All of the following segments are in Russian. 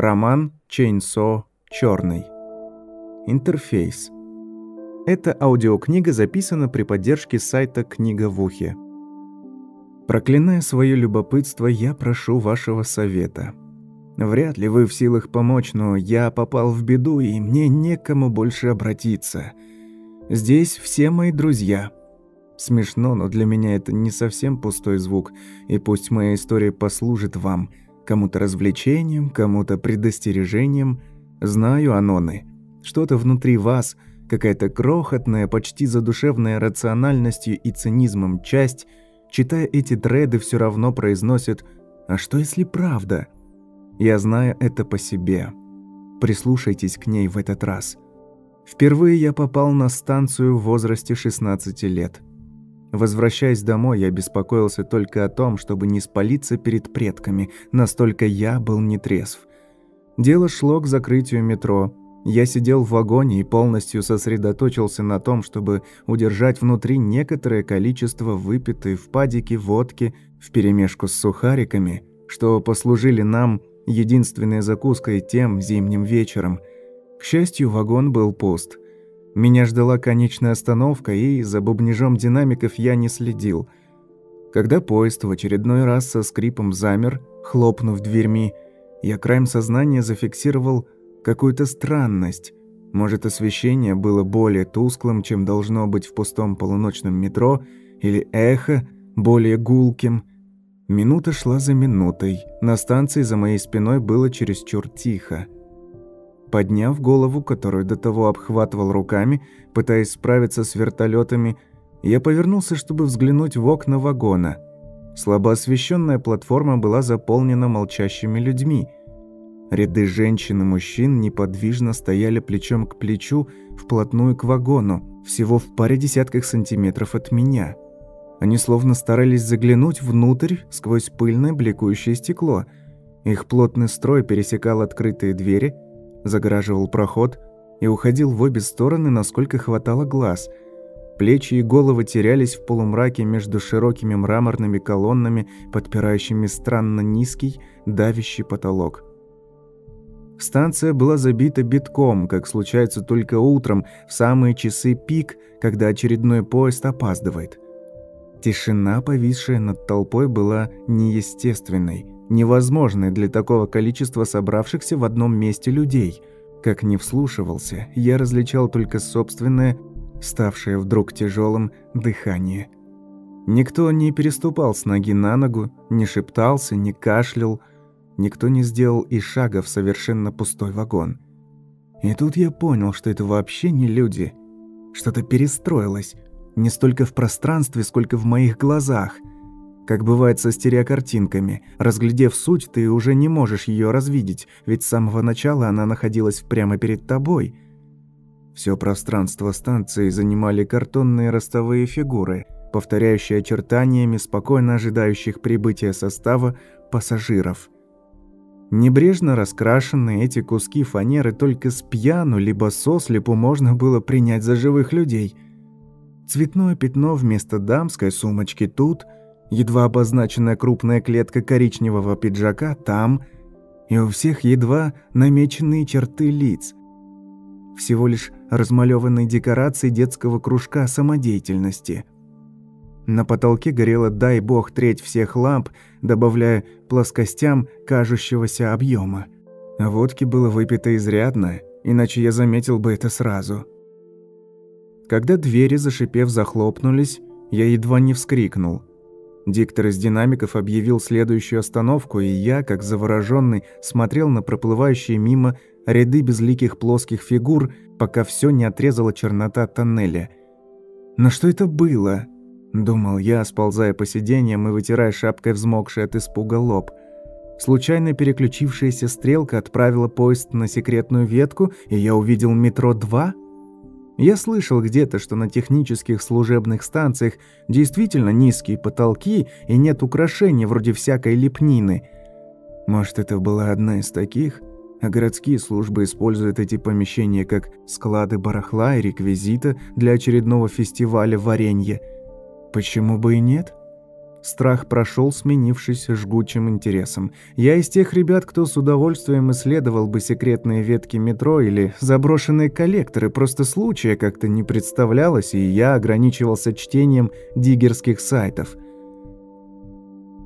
Роман Чейнсо Черный. Интерфейс. Эта аудиокнига записана при поддержке сайта «Книга в ухе». Проклиная свое любопытство, я прошу вашего совета. Вряд ли вы в силах помочь, но я попал в беду, и мне некому больше обратиться. Здесь все мои друзья. Смешно, но для меня это не совсем пустой звук, и пусть моя история послужит вам, кому-то развлечением, кому-то предостережением. Знаю, Аноны, что-то внутри вас, какая-то крохотная, почти задушевная рациональностью и цинизмом часть – читая эти дреды, все равно произносит «А что если правда?» Я знаю это по себе. Прислушайтесь к ней в этот раз. Впервые я попал на станцию в возрасте 16 лет. Возвращаясь домой, я беспокоился только о том, чтобы не спалиться перед предками, настолько я был нетрезв. Дело шло к закрытию метро – я сидел в вагоне и полностью сосредоточился на том, чтобы удержать внутри некоторое количество выпитой в падике водки вперемешку с сухариками, что послужили нам единственной закуской тем зимним вечером. К счастью, вагон был пуст. Меня ждала конечная остановка, и за бубнижом динамиков я не следил. Когда поезд в очередной раз со скрипом замер, хлопнув дверьми, я краем сознания зафиксировал какую-то странность. Может, освещение было более тусклым, чем должно быть в пустом полуночном метро, или эхо более гулким. Минута шла за минутой. На станции за моей спиной было чересчур тихо. Подняв голову, которую до того обхватывал руками, пытаясь справиться с вертолетами, я повернулся, чтобы взглянуть в окна вагона. Слабо освещенная платформа была заполнена молчащими людьми – Ряды женщин и мужчин неподвижно стояли плечом к плечу, вплотную к вагону, всего в паре десятках сантиметров от меня. Они словно старались заглянуть внутрь сквозь пыльное бликующее стекло. Их плотный строй пересекал открытые двери, загораживал проход и уходил в обе стороны, насколько хватало глаз. Плечи и головы терялись в полумраке между широкими мраморными колоннами, подпирающими странно низкий, давящий потолок. Станция была забита битком, как случается только утром, в самые часы пик, когда очередной поезд опаздывает. Тишина, повисшая над толпой, была неестественной, невозможной для такого количества собравшихся в одном месте людей. Как не вслушивался, я различал только собственное, ставшее вдруг тяжелым, дыхание. Никто не переступал с ноги на ногу, не шептался, не кашлял, Никто не сделал и шага в совершенно пустой вагон. И тут я понял, что это вообще не люди. Что-то перестроилось. Не столько в пространстве, сколько в моих глазах. Как бывает со стереокартинками. Разглядев суть, ты уже не можешь ее развидеть, ведь с самого начала она находилась прямо перед тобой. Все пространство станции занимали картонные ростовые фигуры, повторяющие очертаниями спокойно ожидающих прибытия состава пассажиров – Небрежно раскрашенные эти куски фанеры только с пьяну либо сослепу можно было принять за живых людей. Цветное пятно вместо дамской сумочки тут, едва обозначенная крупная клетка коричневого пиджака там, и у всех едва намеченные черты лиц. Всего лишь размалеванные декорации детского кружка самодеятельности – на потолке горела, дай бог, треть всех ламп, добавляя плоскостям кажущегося объема. Водки было выпито изрядно, иначе я заметил бы это сразу. Когда двери, зашипев, захлопнулись, я едва не вскрикнул. Диктор из динамиков объявил следующую остановку, и я, как завороженный, смотрел на проплывающие мимо ряды безликих плоских фигур, пока все не отрезала чернота тоннеля. Но что это было? Думал я, сползая по сиденьям и вытирая шапкой взмокший от испуга лоб. Случайно переключившаяся стрелка отправила поезд на секретную ветку, и я увидел метро 2? Я слышал где-то, что на технических служебных станциях действительно низкие потолки и нет украшений вроде всякой лепнины. Может, это была одна из таких? А городские службы используют эти помещения как склады барахла и реквизита для очередного фестиваля варенья – Почему бы и нет? Страх прошел, сменившись жгучим интересом. Я из тех ребят, кто с удовольствием исследовал бы секретные ветки метро или заброшенные коллекторы, просто случая как-то не представлялось, и я ограничивался чтением диггерских сайтов.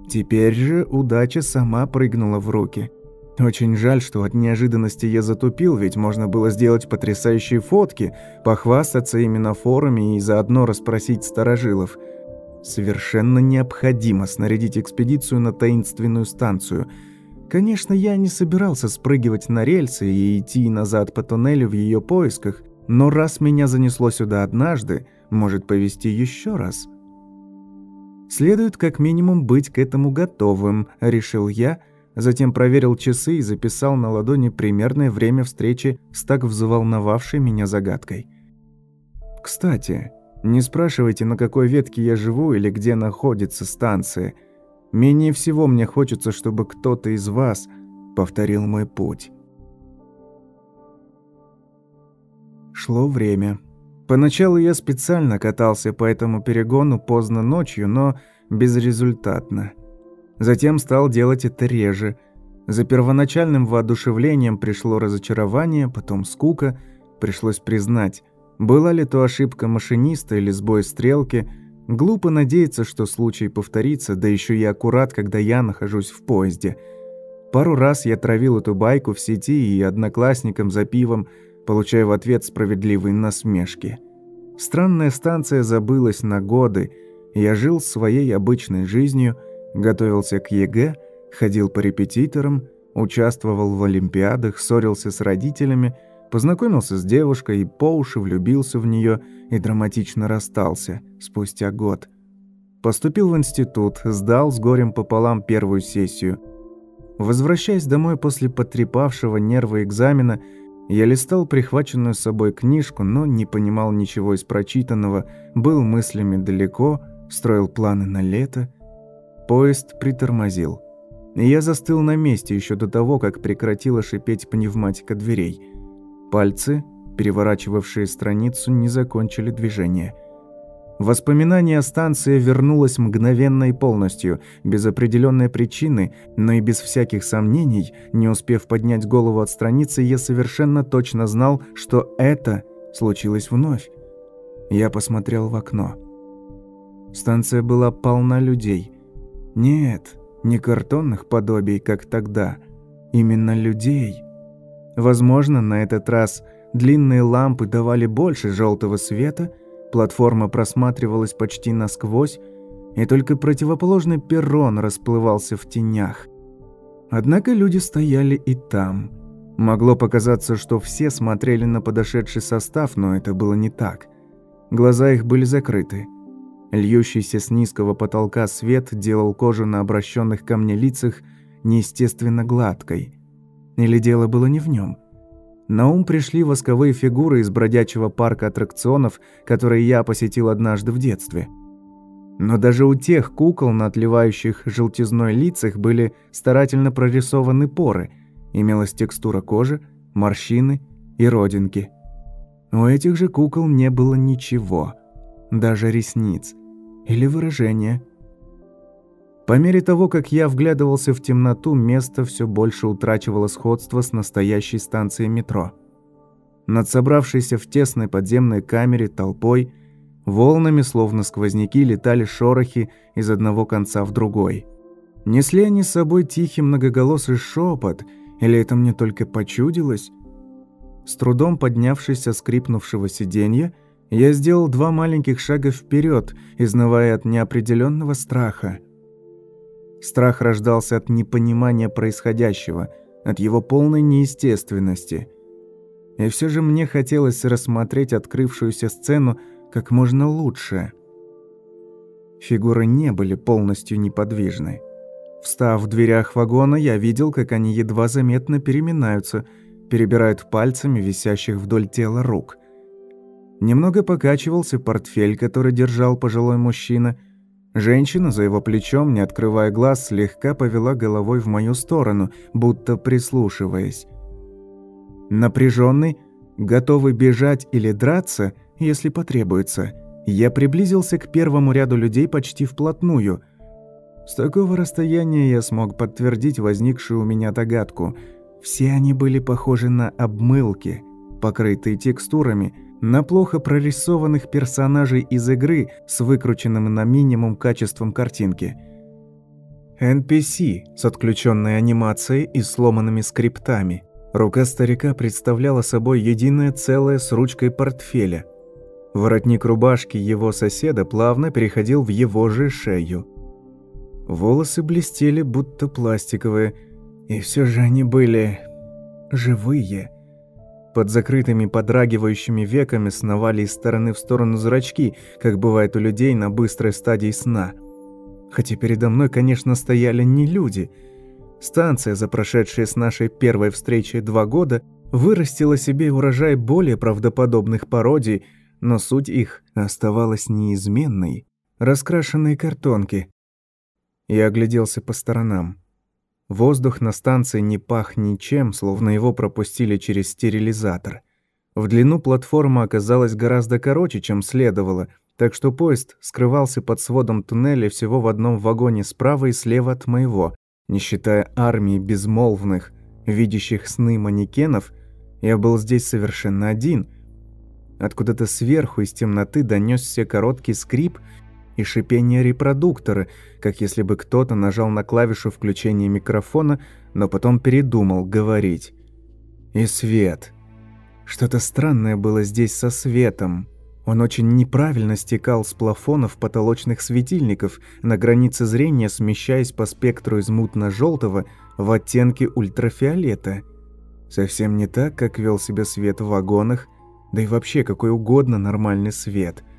Теперь же удача сама прыгнула в руки – очень жаль, что от неожиданности я затупил, ведь можно было сделать потрясающие фотки, похвастаться ими на форуме и заодно расспросить старожилов. Совершенно необходимо снарядить экспедицию на таинственную станцию. Конечно, я не собирался спрыгивать на рельсы и идти назад по туннелю в ее поисках, но раз меня занесло сюда однажды, может повести еще раз. Следует как минимум быть к этому готовым, решил я – Затем проверил часы и записал на ладони примерное время встречи с так взволновавшей меня загадкой. «Кстати, не спрашивайте, на какой ветке я живу или где находится станция. Менее всего мне хочется, чтобы кто-то из вас повторил мой путь». Шло время. Поначалу я специально катался по этому перегону поздно ночью, но безрезультатно. Затем стал делать это реже. За первоначальным воодушевлением пришло разочарование, потом скука. Пришлось признать, была ли то ошибка машиниста или сбой стрелки. Глупо надеяться, что случай повторится, да еще и аккурат, когда я нахожусь в поезде. Пару раз я травил эту байку в сети и одноклассникам за пивом, получая в ответ справедливые насмешки. Странная станция забылась на годы, я жил своей обычной жизнью – Готовился к ЕГЭ, ходил по репетиторам, участвовал в олимпиадах, ссорился с родителями, познакомился с девушкой и по уши влюбился в нее и драматично расстался спустя год. Поступил в институт, сдал с горем пополам первую сессию. Возвращаясь домой после потрепавшего нервы экзамена, я листал прихваченную с собой книжку, но не понимал ничего из прочитанного, был мыслями далеко, строил планы на лето – Поезд притормозил. я застыл на месте еще до того, как прекратила шипеть пневматика дверей. Пальцы, переворачивавшие страницу, не закончили движение. Воспоминание о станции вернулось мгновенно и полностью, без определенной причины, но и без всяких сомнений, не успев поднять голову от страницы, я совершенно точно знал, что это случилось вновь. Я посмотрел в окно. Станция была полна людей. Нет, не картонных подобий, как тогда. Именно людей. Возможно, на этот раз длинные лампы давали больше желтого света, платформа просматривалась почти насквозь, и только противоположный перрон расплывался в тенях. Однако люди стояли и там. Могло показаться, что все смотрели на подошедший состав, но это было не так. Глаза их были закрыты. Льющийся с низкого потолка свет делал кожу на обращенных ко мне лицах неестественно гладкой. Или дело было не в нем. На ум пришли восковые фигуры из бродячего парка аттракционов, которые я посетил однажды в детстве. Но даже у тех кукол на отливающих желтизной лицах были старательно прорисованы поры, имелась текстура кожи, морщины и родинки. У этих же кукол не было ничего, даже ресниц – или выражение. По мере того, как я вглядывался в темноту, место все больше утрачивало сходство с настоящей станцией метро. Над собравшейся в тесной подземной камере толпой волнами, словно сквозняки, летали шорохи из одного конца в другой. Несли они с собой тихий многоголосый шепот, или это мне только почудилось? С трудом поднявшись со скрипнувшего сиденья, я сделал два маленьких шага вперед, изнывая от неопределенного страха. Страх рождался от непонимания происходящего, от его полной неестественности. И все же мне хотелось рассмотреть открывшуюся сцену как можно лучше. Фигуры не были полностью неподвижны. Встав в дверях вагона, я видел, как они едва заметно переминаются, перебирают пальцами висящих вдоль тела рук – Немного покачивался портфель, который держал пожилой мужчина. Женщина за его плечом, не открывая глаз, слегка повела головой в мою сторону, будто прислушиваясь. Напряженный, готовый бежать или драться, если потребуется, я приблизился к первому ряду людей почти вплотную. С такого расстояния я смог подтвердить возникшую у меня догадку. Все они были похожи на обмылки, покрытые текстурами, на плохо прорисованных персонажей из игры с выкрученным на минимум качеством картинки. NPC с отключенной анимацией и сломанными скриптами. Рука старика представляла собой единое целое с ручкой портфеля. Воротник рубашки его соседа плавно переходил в его же шею. Волосы блестели, будто пластиковые, и все же они были живые. Под закрытыми подрагивающими веками сновали из стороны в сторону зрачки, как бывает у людей на быстрой стадии сна. Хотя передо мной, конечно, стояли не люди. Станция, за прошедшие с нашей первой встречи два года, вырастила себе урожай более правдоподобных пародий, но суть их оставалась неизменной. Раскрашенные картонки, я огляделся по сторонам. Воздух на станции не пах ничем, словно его пропустили через стерилизатор. В длину платформа оказалась гораздо короче, чем следовало, так что поезд скрывался под сводом туннеля всего в одном вагоне справа и слева от моего. Не считая армии безмолвных, видящих сны манекенов, я был здесь совершенно один. Откуда-то сверху из темноты донесся короткий скрип и шипение репродуктора, как если бы кто-то нажал на клавишу включения микрофона, но потом передумал говорить. И свет. Что-то странное было здесь со светом. Он очень неправильно стекал с плафонов потолочных светильников, на границе зрения смещаясь по спектру из мутно-желтого в оттенки ультрафиолета. Совсем не так, как вел себя свет в вагонах, да и вообще какой угодно нормальный свет –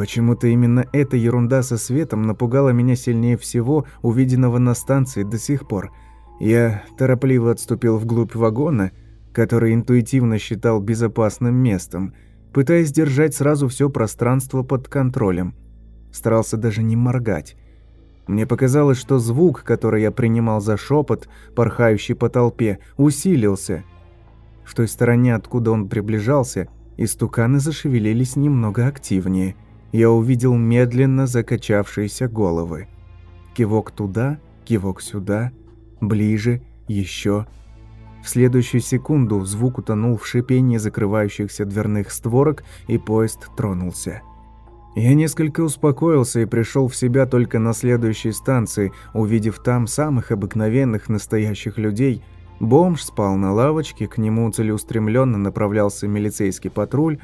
Почему-то именно эта ерунда со светом напугала меня сильнее всего увиденного на станции до сих пор. Я торопливо отступил вглубь вагона, который интуитивно считал безопасным местом, пытаясь держать сразу все пространство под контролем. Старался даже не моргать. Мне показалось, что звук, который я принимал за шепот, порхающий по толпе, усилился. В той стороне, откуда он приближался, истуканы зашевелились немного активнее – я увидел медленно закачавшиеся головы. Кивок туда, кивок сюда, ближе, еще. В следующую секунду звук утонул в шипении закрывающихся дверных створок, и поезд тронулся. Я несколько успокоился и пришел в себя только на следующей станции, увидев там самых обыкновенных настоящих людей. Бомж спал на лавочке, к нему целеустремленно направлялся милицейский патруль,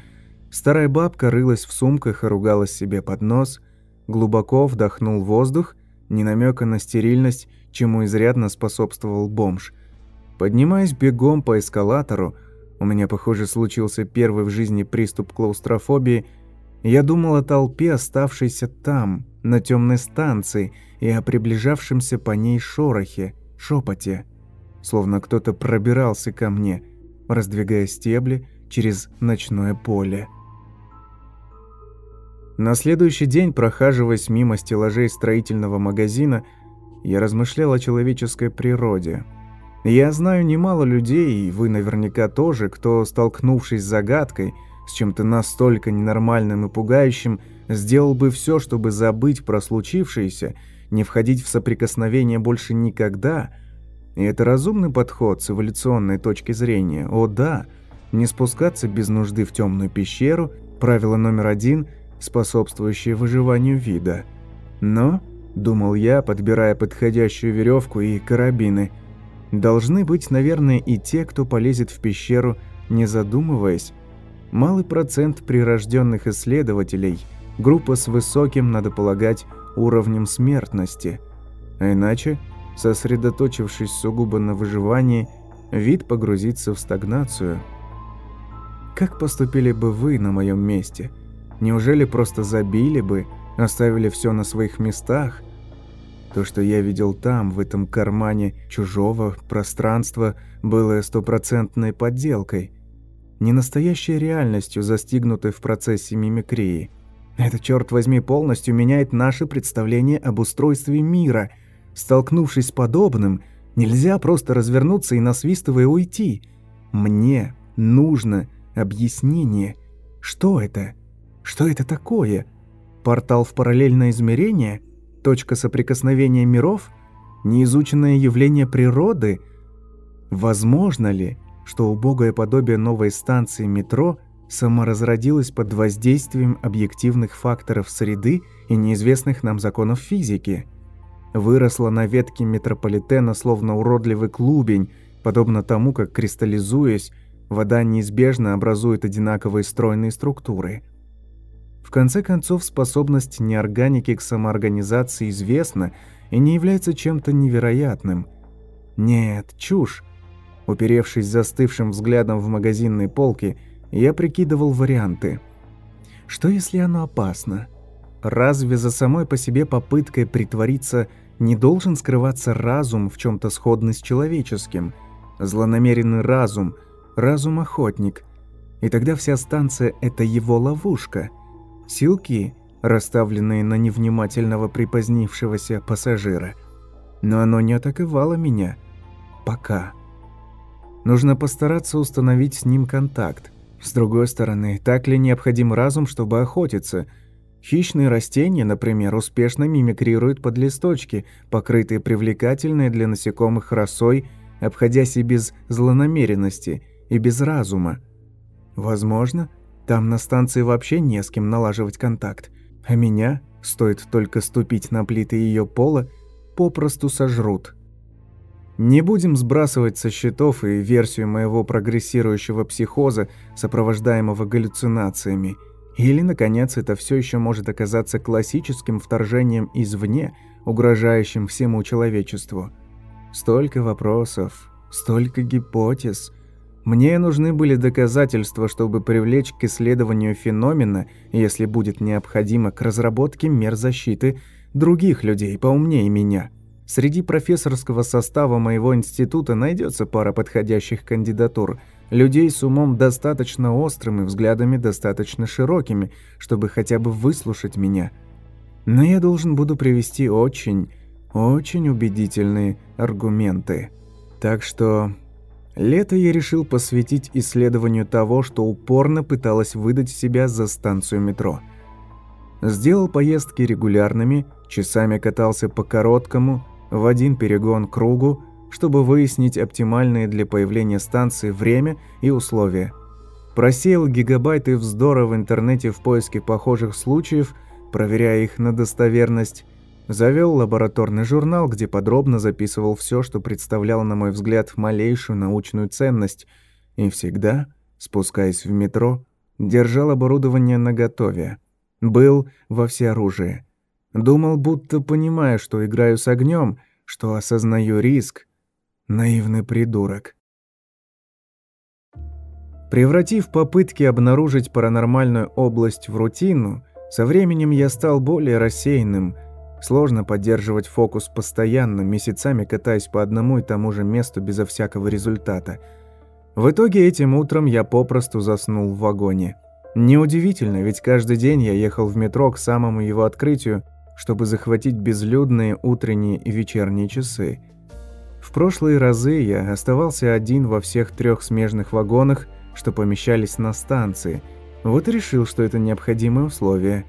Старая бабка рылась в сумках и ругалась себе под нос, глубоко вдохнул воздух, не намека на стерильность, чему изрядно способствовал бомж. Поднимаясь бегом по эскалатору, у меня, похоже, случился первый в жизни приступ клаустрофобии, я думал о толпе, оставшейся там, на темной станции, и о приближавшемся по ней шорохе, шепоте, словно кто-то пробирался ко мне, раздвигая стебли через ночное поле. На следующий день, прохаживаясь мимо стеллажей строительного магазина, я размышлял о человеческой природе. Я знаю немало людей, и вы наверняка тоже, кто, столкнувшись с загадкой, с чем-то настолько ненормальным и пугающим, сделал бы все, чтобы забыть про случившееся, не входить в соприкосновение больше никогда. И это разумный подход с эволюционной точки зрения. О да, не спускаться без нужды в темную пещеру, правило номер один – способствующие выживанию вида. Но, думал я, подбирая подходящую веревку и карабины, должны быть, наверное, и те, кто полезет в пещеру, не задумываясь. Малый процент прирожденных исследователей, группа с высоким, надо полагать, уровнем смертности. А иначе, сосредоточившись сугубо на выживании, вид погрузится в стагнацию. Как поступили бы вы на моем месте – Неужели просто забили бы, оставили все на своих местах? То, что я видел там, в этом кармане чужого пространства, было стопроцентной подделкой. Не настоящей реальностью, застигнутой в процессе мимикрии. Это, черт возьми, полностью меняет наше представление об устройстве мира. Столкнувшись с подобным, нельзя просто развернуться и насвистывая уйти. Мне нужно объяснение. Что это? Что это такое? Портал в параллельное измерение? точка соприкосновения миров? Неизученное явление природы? Возможно ли, что убогое подобие новой станции метро саморазродилось под воздействием объективных факторов среды и неизвестных нам законов физики? Выросла на ветке метрополитена словно уродливый клубень, подобно тому, как кристаллизуясь, вода неизбежно образует одинаковые стройные структуры – в конце концов, способность неорганики к самоорганизации известна и не является чем-то невероятным. Нет, чушь. Уперевшись застывшим взглядом в магазинной полке, я прикидывал варианты. Что если оно опасно? Разве за самой по себе попыткой притвориться не должен скрываться разум в чем-то сходный с человеческим? Злонамеренный разум, разум-охотник. И тогда вся станция – это его ловушка – силки, расставленные на невнимательного припозднившегося пассажира. Но оно не атаковало меня. Пока. Нужно постараться установить с ним контакт. С другой стороны, так ли необходим разум, чтобы охотиться? Хищные растения, например, успешно мимикрируют под листочки, покрытые привлекательной для насекомых росой, обходясь и без злонамеренности, и без разума. Возможно, там на станции вообще не с кем налаживать контакт. А меня, стоит только ступить на плиты ее пола, попросту сожрут. Не будем сбрасывать со счетов и версию моего прогрессирующего психоза, сопровождаемого галлюцинациями. Или, наконец, это все еще может оказаться классическим вторжением извне, угрожающим всему человечеству. Столько вопросов, столько гипотез – мне нужны были доказательства, чтобы привлечь к исследованию феномена, если будет необходимо, к разработке мер защиты других людей поумнее меня. Среди профессорского состава моего института найдется пара подходящих кандидатур, людей с умом достаточно острым и взглядами достаточно широкими, чтобы хотя бы выслушать меня. Но я должен буду привести очень, очень убедительные аргументы. Так что Лето я решил посвятить исследованию того, что упорно пыталась выдать себя за станцию метро. Сделал поездки регулярными, часами катался по короткому, в один перегон кругу, чтобы выяснить оптимальные для появления станции время и условия. Просеял гигабайты вздора в интернете в поиске похожих случаев, проверяя их на достоверность, Завел лабораторный журнал, где подробно записывал все, что представляло, на мой взгляд, малейшую научную ценность, и всегда, спускаясь в метро, держал оборудование наготове. Был во всеоружии. Думал, будто понимая, что играю с огнем, что осознаю риск. Наивный придурок. Превратив попытки обнаружить паранормальную область в рутину, со временем я стал более рассеянным – Сложно поддерживать фокус постоянно, месяцами катаясь по одному и тому же месту безо всякого результата. В итоге этим утром я попросту заснул в вагоне. Неудивительно, ведь каждый день я ехал в метро к самому его открытию, чтобы захватить безлюдные утренние и вечерние часы. В прошлые разы я оставался один во всех трех смежных вагонах, что помещались на станции. Вот и решил, что это необходимое условие.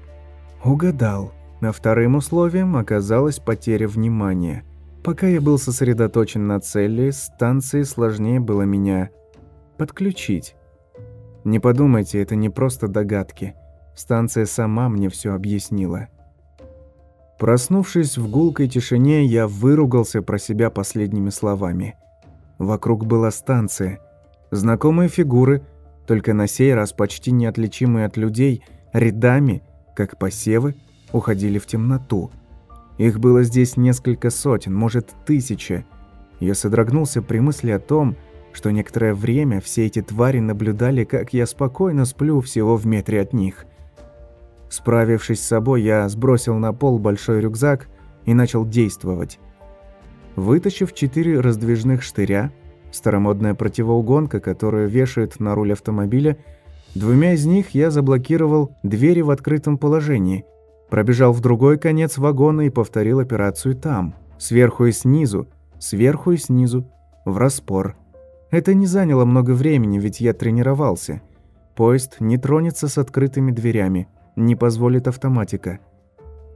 Угадал. А вторым условием оказалась потеря внимания. Пока я был сосредоточен на цели, станции сложнее было меня подключить. Не подумайте, это не просто догадки. Станция сама мне все объяснила. Проснувшись в гулкой тишине, я выругался про себя последними словами. Вокруг была станция. Знакомые фигуры, только на сей раз почти неотличимые от людей, рядами, как посевы, уходили в темноту. Их было здесь несколько сотен, может, тысяча. Я содрогнулся при мысли о том, что некоторое время все эти твари наблюдали, как я спокойно сплю всего в метре от них. Справившись с собой, я сбросил на пол большой рюкзак и начал действовать. Вытащив четыре раздвижных штыря, старомодная противоугонка, которую вешают на руль автомобиля, двумя из них я заблокировал двери в открытом положении – Пробежал в другой конец вагона и повторил операцию там, сверху и снизу, сверху и снизу, в распор. Это не заняло много времени, ведь я тренировался. Поезд не тронется с открытыми дверями, не позволит автоматика.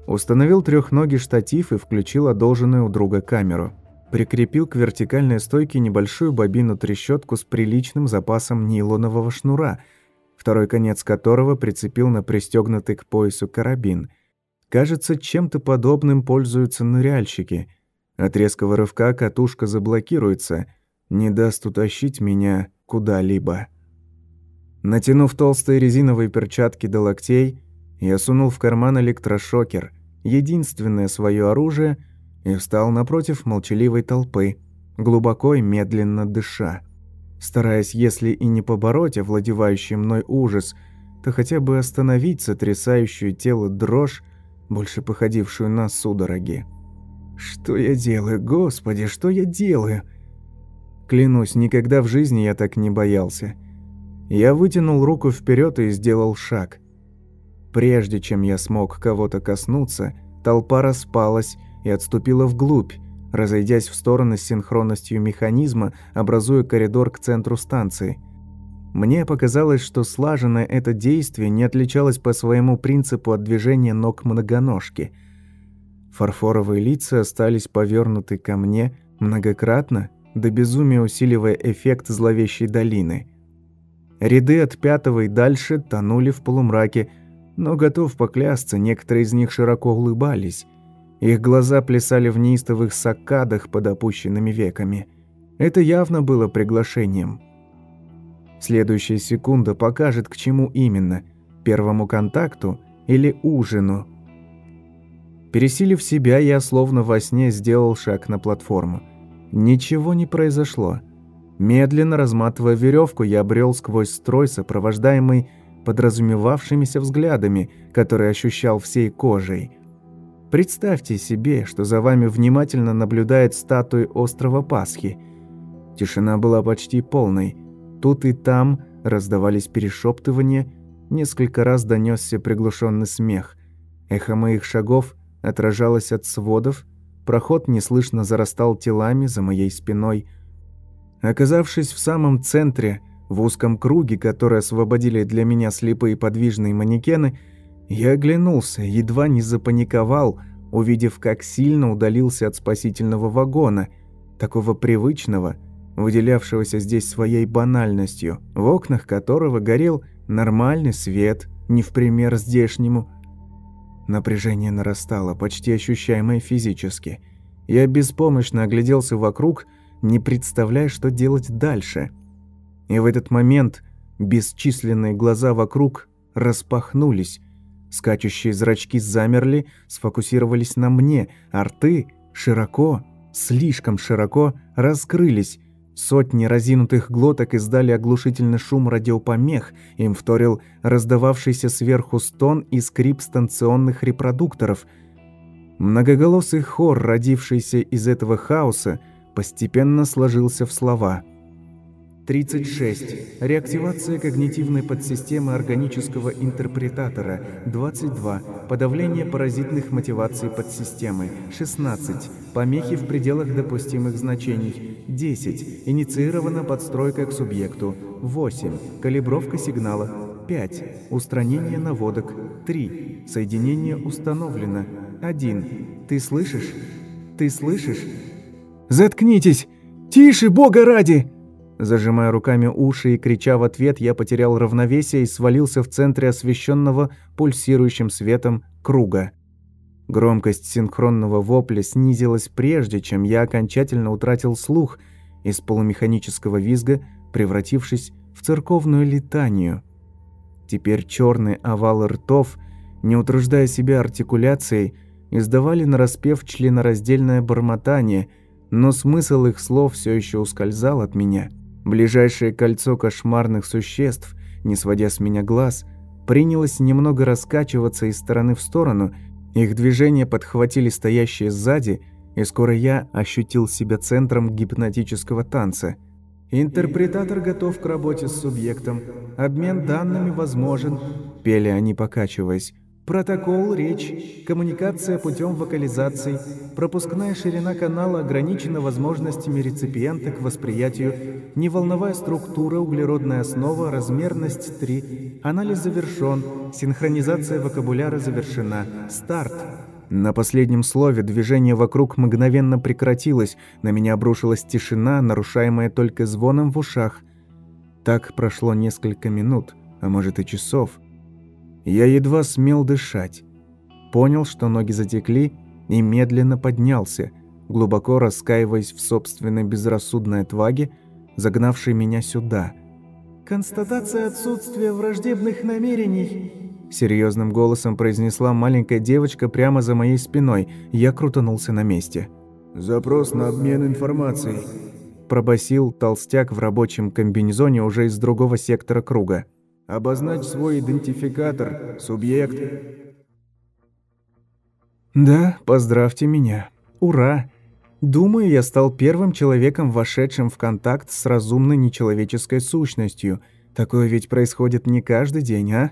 Установил трехногий штатив и включил одолженную у друга камеру. Прикрепил к вертикальной стойке небольшую бобину-трещотку с приличным запасом нейлонового шнура, второй конец которого прицепил на пристегнутый к поясу карабин. Кажется, чем-то подобным пользуются ныряльщики. От резкого рывка катушка заблокируется, не даст утащить меня куда-либо. Натянув толстые резиновые перчатки до локтей, я сунул в карман электрошокер, единственное свое оружие, и встал напротив молчаливой толпы, глубоко и медленно дыша. Стараясь, если и не побороть овладевающий мной ужас, то хотя бы остановить сотрясающую тело дрожь, больше походившую на судороги. «Что я делаю, Господи, что я делаю?» Клянусь, никогда в жизни я так не боялся. Я вытянул руку вперед и сделал шаг. Прежде чем я смог кого-то коснуться, толпа распалась и отступила вглубь, разойдясь в стороны с синхронностью механизма, образуя коридор к центру станции. Мне показалось, что слаженное это действие не отличалось по своему принципу от движения ног многоножки. Фарфоровые лица остались повернуты ко мне многократно, до безумия усиливая эффект зловещей долины. Ряды от пятого и дальше тонули в полумраке, но готов поклясться, некоторые из них широко улыбались. Их глаза плясали в неистовых саккадах под опущенными веками. Это явно было приглашением. Следующая секунда покажет, к чему именно – первому контакту или ужину. Пересилив себя, я словно во сне сделал шаг на платформу. Ничего не произошло. Медленно разматывая веревку, я брел сквозь строй, сопровождаемый подразумевавшимися взглядами, которые ощущал всей кожей. Представьте себе, что за вами внимательно наблюдает статуя острова Пасхи. Тишина была почти полной. Тут и там раздавались перешептывания, несколько раз донесся приглушенный смех. Эхо моих шагов отражалось от сводов, проход неслышно зарастал телами за моей спиной. Оказавшись в самом центре – в узком круге, который освободили для меня слепые подвижные манекены, я оглянулся, едва не запаниковал, увидев, как сильно удалился от спасительного вагона, такого привычного, выделявшегося здесь своей банальностью, в окнах которого горел нормальный свет, не в пример здешнему. Напряжение нарастало, почти ощущаемое физически. Я беспомощно огляделся вокруг, не представляя, что делать дальше – и в этот момент бесчисленные глаза вокруг распахнулись. Скачущие зрачки замерли, сфокусировались на мне, а рты широко, слишком широко раскрылись. Сотни разинутых глоток издали оглушительный шум радиопомех, им вторил раздававшийся сверху стон и скрип станционных репродукторов. Многоголосый хор, родившийся из этого хаоса, постепенно сложился в слова – 36. Реактивация когнитивной подсистемы органического интерпретатора. 22. Подавление паразитных мотиваций подсистемы. 16. Помехи в пределах допустимых значений. 10. Инициирована подстройка к субъекту. 8. Калибровка сигнала. 5. Устранение наводок. 3. Соединение установлено. 1. Ты слышишь? Ты слышишь? Заткнитесь! Тише, бога ради! Зажимая руками уши и крича в ответ, я потерял равновесие и свалился в центре освещенного пульсирующим светом круга. Громкость синхронного вопля снизилась прежде, чем я окончательно утратил слух из полумеханического визга, превратившись в церковную летанию. Теперь черные овалы ртов, не утруждая себя артикуляцией, издавали нараспев членораздельное бормотание, но смысл их слов все еще ускользал от меня – Ближайшее кольцо кошмарных существ, не сводя с меня глаз, принялось немного раскачиваться из стороны в сторону, их движения подхватили стоящие сзади, и скоро я ощутил себя центром гипнотического танца. «Интерпретатор готов к работе с субъектом. Обмен данными возможен», – пели они, покачиваясь. Протокол, речь, коммуникация путем вокализации, пропускная ширина канала ограничена возможностями реципиента к восприятию, неволновая структура, углеродная основа, размерность 3, анализ завершен, синхронизация вокабуляра завершена, старт. На последнем слове движение вокруг мгновенно прекратилось, на меня обрушилась тишина, нарушаемая только звоном в ушах. Так прошло несколько минут, а может и часов. Я едва смел дышать. Понял, что ноги затекли, и медленно поднялся, глубоко раскаиваясь в собственной безрассудной отваге, загнавшей меня сюда. «Констатация отсутствия враждебных намерений», серьезным голосом произнесла маленькая девочка прямо за моей спиной. Я крутанулся на месте. «Запрос на обмен информацией», – пробасил толстяк в рабочем комбинезоне уже из другого сектора круга. «Обозначь свой идентификатор, субъект». «Да, поздравьте меня. Ура! Думаю, я стал первым человеком, вошедшим в контакт с разумной нечеловеческой сущностью. Такое ведь происходит не каждый день, а?»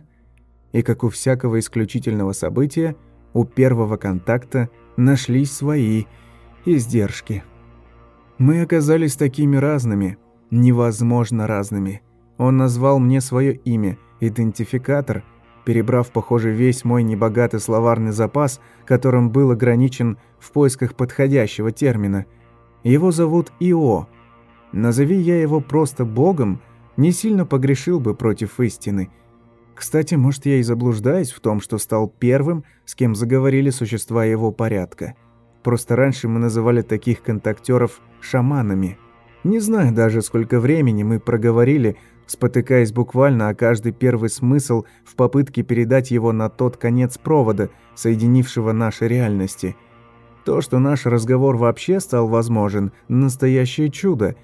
и, как у всякого исключительного события, у первого контакта нашлись свои издержки. Мы оказались такими разными, невозможно разными. Он назвал мне свое имя, идентификатор, перебрав, похоже, весь мой небогатый словарный запас, которым был ограничен в поисках подходящего термина. Его зовут Ио. Назови я его просто Богом, не сильно погрешил бы против истины – кстати, может, я и заблуждаюсь в том, что стал первым, с кем заговорили существа его порядка. Просто раньше мы называли таких контактеров шаманами. Не знаю даже, сколько времени мы проговорили, спотыкаясь буквально о каждый первый смысл в попытке передать его на тот конец провода, соединившего наши реальности. То, что наш разговор вообще стал возможен, настоящее чудо.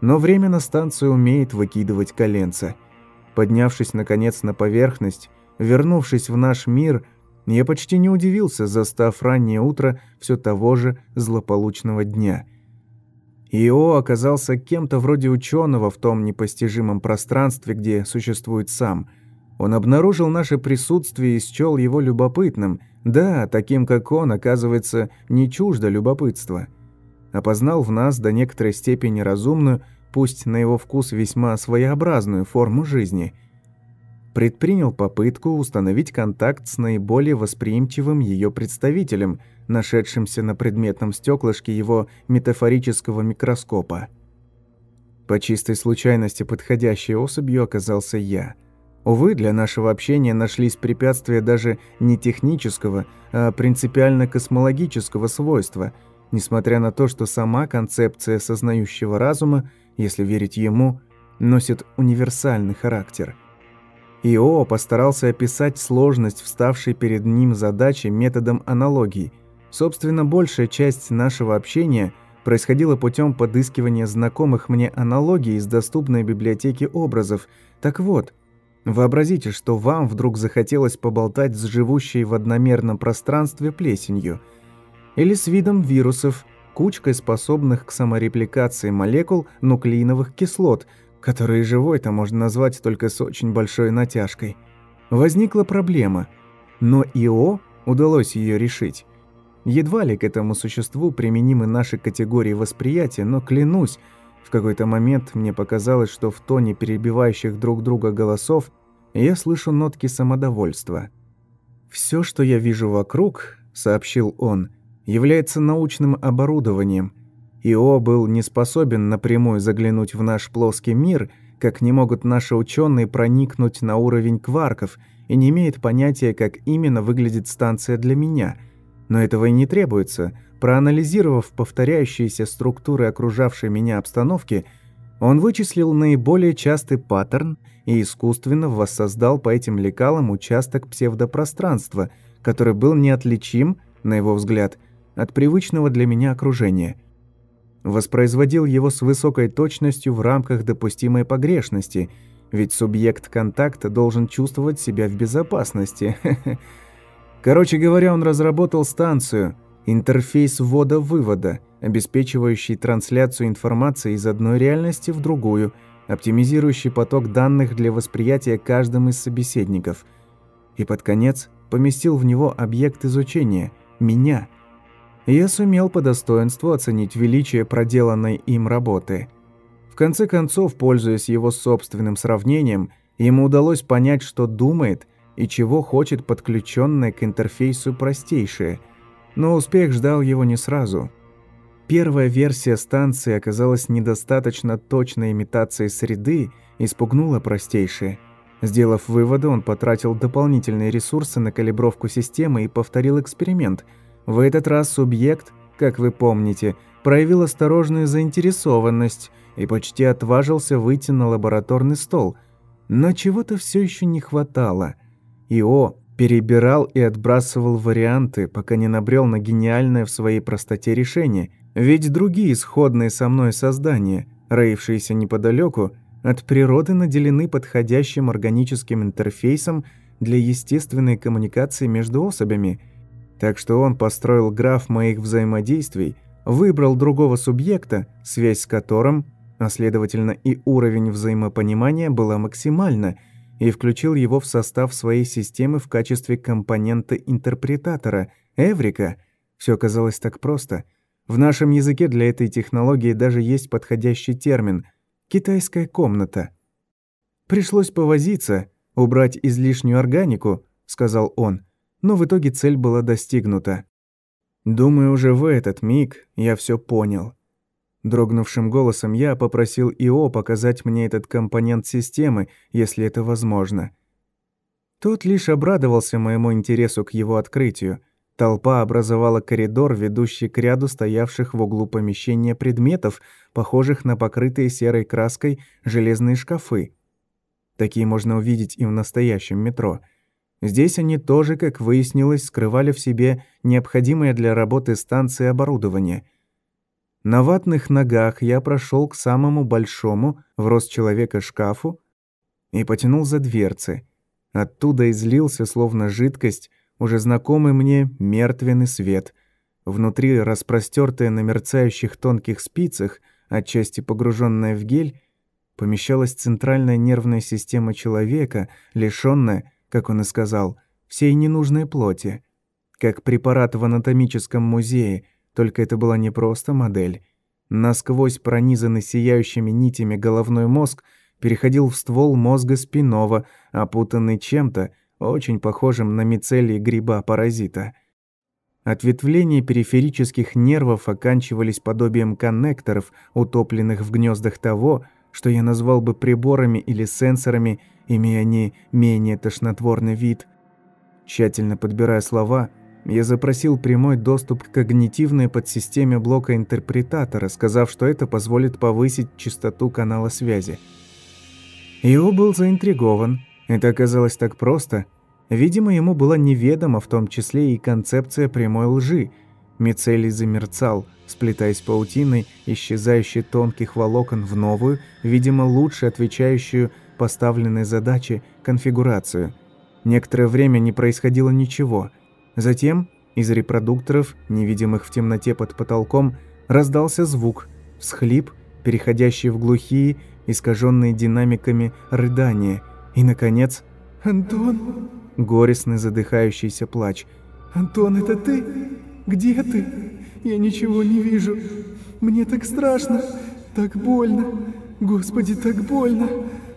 Но время на станцию умеет выкидывать коленца. Поднявшись, наконец, на поверхность, вернувшись в наш мир, я почти не удивился, застав раннее утро все того же злополучного дня. Ио оказался кем-то вроде ученого в том непостижимом пространстве, где существует сам. Он обнаружил наше присутствие и счел его любопытным. Да, таким как он, оказывается, не чуждо любопытства. Опознал в нас до некоторой степени разумную, пусть на его вкус весьма своеобразную форму жизни. Предпринял попытку установить контакт с наиболее восприимчивым ее представителем, нашедшимся на предметном стеклышке его метафорического микроскопа. По чистой случайности подходящей особью оказался я. Увы, для нашего общения нашлись препятствия даже не технического, а принципиально космологического свойства, несмотря на то, что сама концепция сознающего разума – если верить ему, носит универсальный характер. Ио постарался описать сложность вставшей перед ним задачи методом аналогии. Собственно, большая часть нашего общения происходила путем подыскивания знакомых мне аналогий из доступной библиотеки образов. Так вот, вообразите, что вам вдруг захотелось поболтать с живущей в одномерном пространстве плесенью или с видом вирусов – кучкой способных к саморепликации молекул нуклеиновых кислот, которые живой-то можно назвать только с очень большой натяжкой. Возникла проблема, но ИО удалось ее решить. Едва ли к этому существу применимы наши категории восприятия, но клянусь, в какой-то момент мне показалось, что в тоне перебивающих друг друга голосов я слышу нотки самодовольства. «Все, что я вижу вокруг», — сообщил он, — является научным оборудованием. ИО был не способен напрямую заглянуть в наш плоский мир, как не могут наши ученые проникнуть на уровень кварков и не имеет понятия, как именно выглядит станция для меня. Но этого и не требуется. Проанализировав повторяющиеся структуры окружавшей меня обстановки, он вычислил наиболее частый паттерн и искусственно воссоздал по этим лекалам участок псевдопространства, который был неотличим, на его взгляд, от привычного для меня окружения. Воспроизводил его с высокой точностью в рамках допустимой погрешности, ведь субъект контакта должен чувствовать себя в безопасности. Короче говоря, он разработал станцию, интерфейс ввода-вывода, обеспечивающий трансляцию информации из одной реальности в другую, оптимизирующий поток данных для восприятия каждым из собеседников. И под конец поместил в него объект изучения – меня – я сумел по достоинству оценить величие проделанной им работы. В конце концов, пользуясь его собственным сравнением, ему удалось понять, что думает и чего хочет подключенное к интерфейсу простейшее. Но успех ждал его не сразу. Первая версия станции оказалась недостаточно точной имитацией среды и спугнула простейшее. Сделав выводы, он потратил дополнительные ресурсы на калибровку системы и повторил эксперимент. В этот раз субъект, как вы помните, проявил осторожную заинтересованность и почти отважился выйти на лабораторный стол. Но чего-то все еще не хватало. Ио перебирал и отбрасывал варианты, пока не набрел на гениальное в своей простоте решение. Ведь другие сходные со мной создания, роившиеся неподалеку, от природы наделены подходящим органическим интерфейсом для естественной коммуникации между особями. Так что он построил граф моих взаимодействий, выбрал другого субъекта, связь с которым, а следовательно и уровень взаимопонимания была максимальна, и включил его в состав своей системы в качестве компонента интерпретатора, Эврика. Все казалось так просто. В нашем языке для этой технологии даже есть подходящий термин – «китайская комната». «Пришлось повозиться, убрать излишнюю органику», – сказал он, но в итоге цель была достигнута. Думаю, уже в этот миг я все понял. Дрогнувшим голосом я попросил ИО показать мне этот компонент системы, если это возможно. Тот лишь обрадовался моему интересу к его открытию. Толпа образовала коридор, ведущий к ряду стоявших в углу помещения предметов, похожих на покрытые серой краской железные шкафы. Такие можно увидеть и в настоящем метро – Здесь они тоже, как выяснилось, скрывали в себе необходимое для работы станции оборудование. На ватных ногах я прошел к самому большому, в рост человека, шкафу и потянул за дверцы. Оттуда излился, словно жидкость, уже знакомый мне мертвенный свет. Внутри, распростёртая на мерцающих тонких спицах, отчасти погруженная в гель, помещалась центральная нервная система человека, лишённая как он и сказал, всей ненужной плоти. Как препарат в анатомическом музее, только это была не просто модель. Насквозь пронизанный сияющими нитями головной мозг переходил в ствол мозга спинного, опутанный чем-то, очень похожим на мицелий гриба-паразита. Ответвления периферических нервов оканчивались подобием коннекторов, утопленных в гнездах того, что я назвал бы приборами или сенсорами – имея они менее тошнотворный вид. Тщательно подбирая слова, я запросил прямой доступ к когнитивной подсистеме блока интерпретатора, сказав, что это позволит повысить частоту канала связи. Ио был заинтригован. Это оказалось так просто. Видимо, ему была неведома в том числе и концепция прямой лжи. Мицелий замерцал, сплетаясь паутиной исчезающей тонких волокон в новую, видимо, лучше отвечающую поставленной задачи конфигурацию. Некоторое время не происходило ничего. Затем из репродукторов, невидимых в темноте под потолком, раздался звук, всхлип, переходящий в глухие, искаженные динамиками рыдания, и, наконец, «Антон!» – горестный задыхающийся плач. «Антон, это ты? Где ты? Я ничего не вижу. Мне так страшно, так больно. Господи, так больно.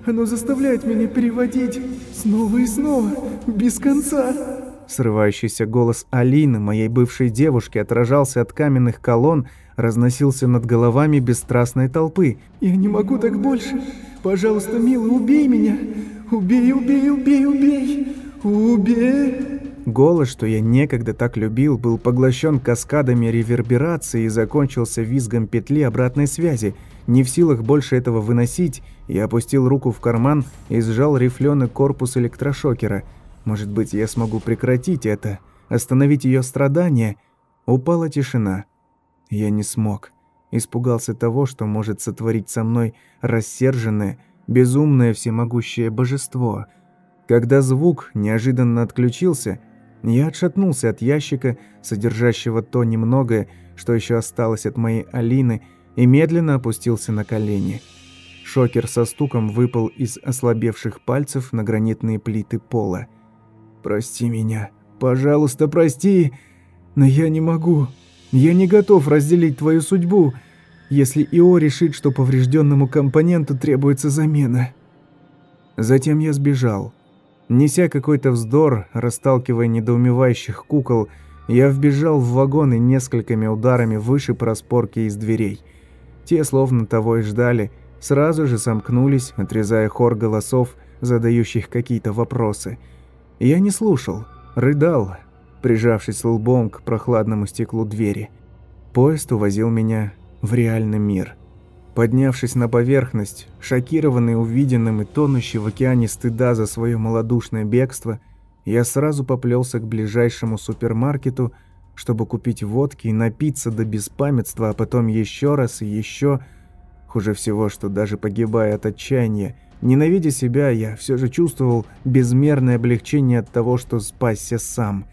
Оно заставляет меня переводить снова и снова, без конца. Срывающийся голос Алины, моей бывшей девушки, отражался от каменных колонн, разносился над головами бесстрастной толпы. «Я не могу так больше. Пожалуйста, милый, убей меня. Убей, убей, убей, убей. Убей!» Голос, что я некогда так любил, был поглощен каскадами реверберации и закончился визгом петли обратной связи – не в силах больше этого выносить, я опустил руку в карман и сжал рифленый корпус электрошокера. Может быть, я смогу прекратить это, остановить ее страдания. Упала тишина. Я не смог. Испугался того, что может сотворить со мной рассерженное, безумное всемогущее божество. Когда звук неожиданно отключился, я отшатнулся от ящика, содержащего то немногое, что еще осталось от моей Алины, и медленно опустился на колени. Шокер со стуком выпал из ослабевших пальцев на гранитные плиты пола. «Прости меня. Пожалуйста, прости. Но я не могу. Я не готов разделить твою судьбу, если ИО решит, что поврежденному компоненту требуется замена». Затем я сбежал. Неся какой-то вздор, расталкивая недоумевающих кукол, Я вбежал в вагон и несколькими ударами выше распорки из дверей. Те, словно того и ждали, сразу же сомкнулись, отрезая хор голосов, задающих какие-то вопросы. Я не слушал, рыдал, прижавшись лбом к прохладному стеклу двери. Поезд увозил меня в реальный мир. Поднявшись на поверхность, шокированный увиденным и тонущий в океане стыда за свое малодушное бегство, я сразу поплелся к ближайшему супермаркету, чтобы купить водки и напиться до беспамятства, а потом еще раз и еще. Хуже всего, что даже погибая от отчаяния, ненавидя себя, я все же чувствовал безмерное облегчение от того, что спасся сам.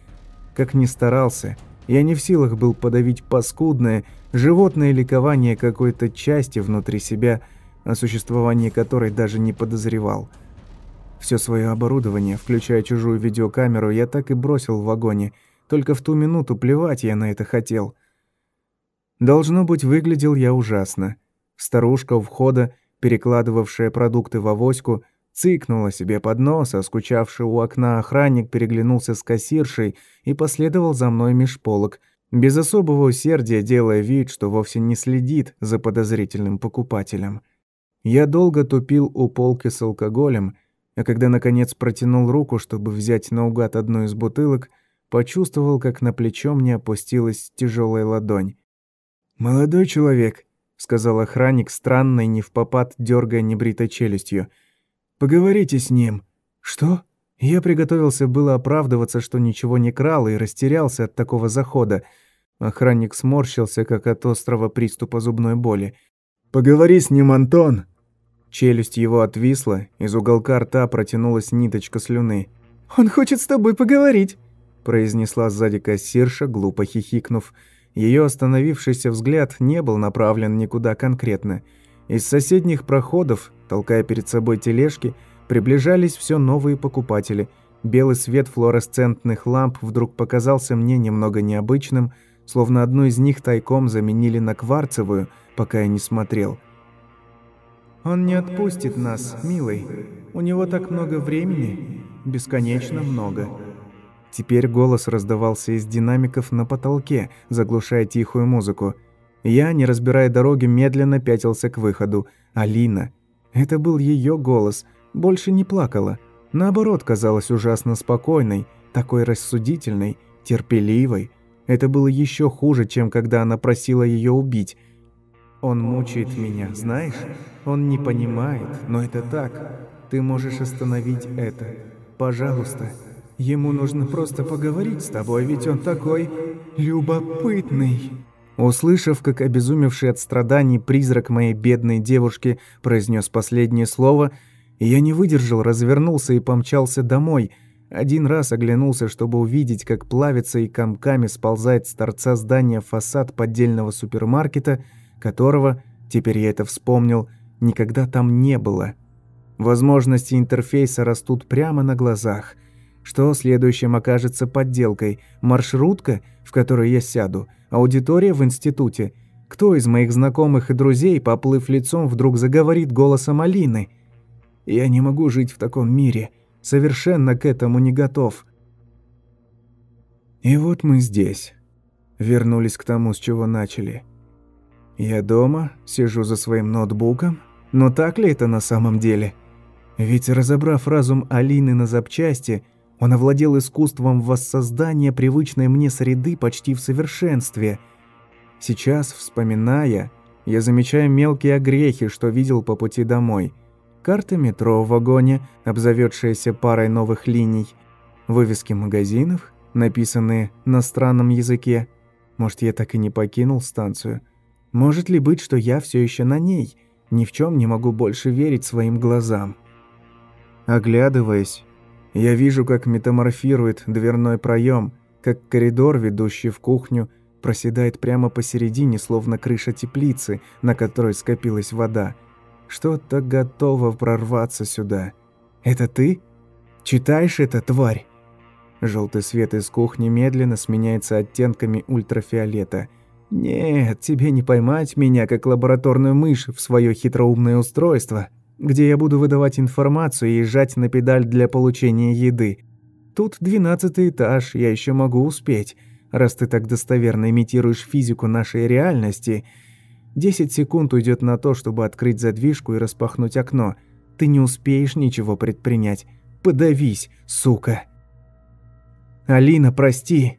Как ни старался, я не в силах был подавить паскудное, животное ликование какой-то части внутри себя, о существовании которой даже не подозревал – все свое оборудование, включая чужую видеокамеру, я так и бросил в вагоне. Только в ту минуту плевать я на это хотел. Должно быть, выглядел я ужасно. Старушка у входа, перекладывавшая продукты в авоську, цыкнула себе под нос, а скучавший у окна охранник переглянулся с кассиршей и последовал за мной меж полок, без особого усердия делая вид, что вовсе не следит за подозрительным покупателем. Я долго тупил у полки с алкоголем, а когда, наконец, протянул руку, чтобы взять наугад одну из бутылок, почувствовал, как на плечо мне опустилась тяжелая ладонь. «Молодой человек», — сказал охранник, странный, не в попад, дергая небритой челюстью. «Поговорите с ним». «Что?» Я приготовился было оправдываться, что ничего не крал, и растерялся от такого захода. Охранник сморщился, как от острого приступа зубной боли. «Поговори с ним, Антон!» Челюсть его отвисла, из уголка рта протянулась ниточка слюны. «Он хочет с тобой поговорить», – произнесла сзади кассирша, глупо хихикнув. Ее остановившийся взгляд не был направлен никуда конкретно. Из соседних проходов, толкая перед собой тележки, приближались все новые покупатели. Белый свет флуоресцентных ламп вдруг показался мне немного необычным, словно одну из них тайком заменили на кварцевую, пока я не смотрел – он не отпустит нас, милый. У него так много времени, бесконечно много. Теперь голос раздавался из динамиков на потолке, заглушая тихую музыку. Я, не разбирая дороги, медленно пятился к выходу. Алина. Это был ее голос. Больше не плакала. Наоборот, казалась ужасно спокойной, такой рассудительной, терпеливой. Это было еще хуже, чем когда она просила ее убить. Он мучает меня, знаешь? Он не понимает, но это так. Ты можешь остановить это. Пожалуйста. Ему нужно просто поговорить с тобой, ведь он такой любопытный. Услышав, как обезумевший от страданий призрак моей бедной девушки произнес последнее слово, я не выдержал, развернулся и помчался домой. Один раз оглянулся, чтобы увидеть, как плавится и комками сползает с торца здания фасад поддельного супермаркета – которого, теперь я это вспомнил, никогда там не было. Возможности интерфейса растут прямо на глазах. Что следующим окажется подделкой? Маршрутка, в которой я сяду? Аудитория в институте? Кто из моих знакомых и друзей, поплыв лицом, вдруг заговорит голосом Алины? Я не могу жить в таком мире. Совершенно к этому не готов. И вот мы здесь. Вернулись к тому, с чего начали. Я дома, сижу за своим ноутбуком. Но так ли это на самом деле? Ведь разобрав разум Алины на запчасти, он овладел искусством воссоздания привычной мне среды почти в совершенстве. Сейчас, вспоминая, я замечаю мелкие огрехи, что видел по пути домой. Карта метро в вагоне, обзаведшаяся парой новых линий, вывески магазинов, написанные на странном языке. Может, я так и не покинул станцию – может ли быть, что я все еще на ней? Ни в чем не могу больше верить своим глазам. Оглядываясь, я вижу, как метаморфирует дверной проем, как коридор, ведущий в кухню, проседает прямо посередине, словно крыша теплицы, на которой скопилась вода. Что-то готово прорваться сюда. Это ты? Читаешь это, тварь? Желтый свет из кухни медленно сменяется оттенками ультрафиолета – «Нет, тебе не поймать меня, как лабораторную мышь, в свое хитроумное устройство, где я буду выдавать информацию и жать на педаль для получения еды. Тут двенадцатый этаж, я еще могу успеть, Раз ты так достоверно имитируешь физику нашей реальности, 10 секунд уйдет на то, чтобы открыть задвижку и распахнуть окно. Ты не успеешь ничего предпринять. Подавись, сука. Алина, прости.